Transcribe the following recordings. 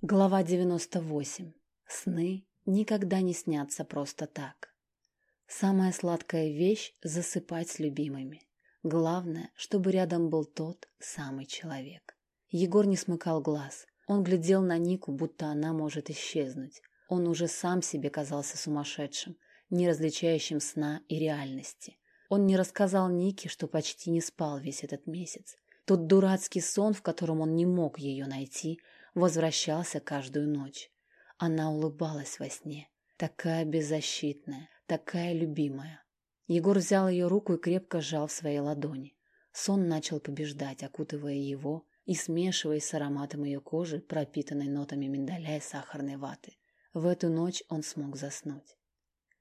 Глава 98. Сны никогда не снятся просто так. Самая сладкая вещь – засыпать с любимыми. Главное, чтобы рядом был тот самый человек. Егор не смыкал глаз. Он глядел на Нику, будто она может исчезнуть. Он уже сам себе казался сумасшедшим, не различающим сна и реальности. Он не рассказал Нике, что почти не спал весь этот месяц. Тот дурацкий сон, в котором он не мог ее найти – возвращался каждую ночь. Она улыбалась во сне, такая беззащитная, такая любимая. Егор взял ее руку и крепко сжал в своей ладони. Сон начал побеждать, окутывая его и смешиваясь с ароматом ее кожи, пропитанной нотами миндаля и сахарной ваты. В эту ночь он смог заснуть.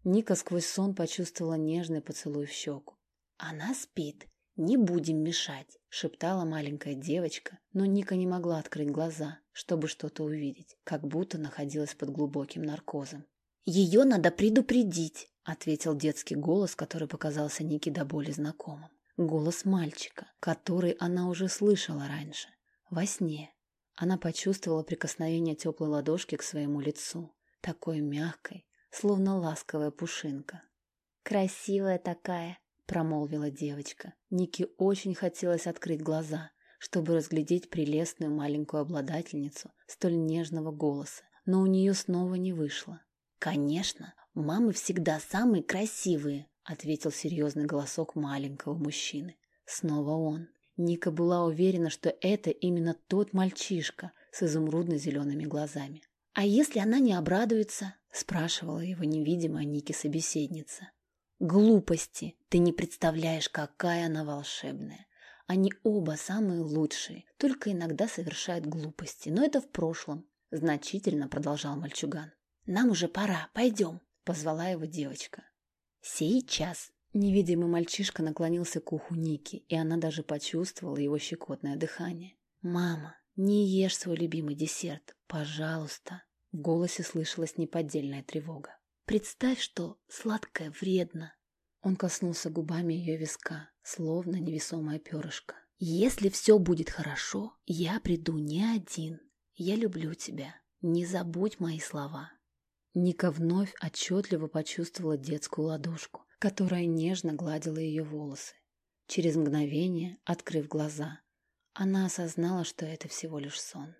Ника сквозь сон почувствовала нежный поцелуй в щеку. «Она спит. Не будем мешать», — шептала маленькая девочка, но Ника не могла открыть глаза чтобы что-то увидеть, как будто находилась под глубоким наркозом. «Ее надо предупредить», — ответил детский голос, который показался Нике до боли знакомым. Голос мальчика, который она уже слышала раньше, во сне. Она почувствовала прикосновение теплой ладошки к своему лицу, такой мягкой, словно ласковая пушинка. «Красивая такая», — промолвила девочка. Нике очень хотелось открыть глаза, чтобы разглядеть прелестную маленькую обладательницу столь нежного голоса, но у нее снова не вышло. «Конечно, мамы всегда самые красивые», — ответил серьезный голосок маленького мужчины. Снова он. Ника была уверена, что это именно тот мальчишка с изумрудно-зелеными глазами. «А если она не обрадуется?» — спрашивала его невидимая Ники собеседница. «Глупости! Ты не представляешь, какая она волшебная! Они оба самые лучшие, только иногда совершают глупости. Но это в прошлом, значительно продолжал мальчуган. Нам уже пора, пойдем, позвала его девочка. Сейчас. Невидимый мальчишка наклонился к уху Ники, и она даже почувствовала его щекотное дыхание. «Мама, не ешь свой любимый десерт, пожалуйста!» В голосе слышалась неподдельная тревога. «Представь, что сладкое вредно!» Он коснулся губами ее виска, словно невесомое перышко. «Если все будет хорошо, я приду не один. Я люблю тебя. Не забудь мои слова». Ника вновь отчетливо почувствовала детскую ладошку, которая нежно гладила ее волосы. Через мгновение, открыв глаза, она осознала, что это всего лишь сон.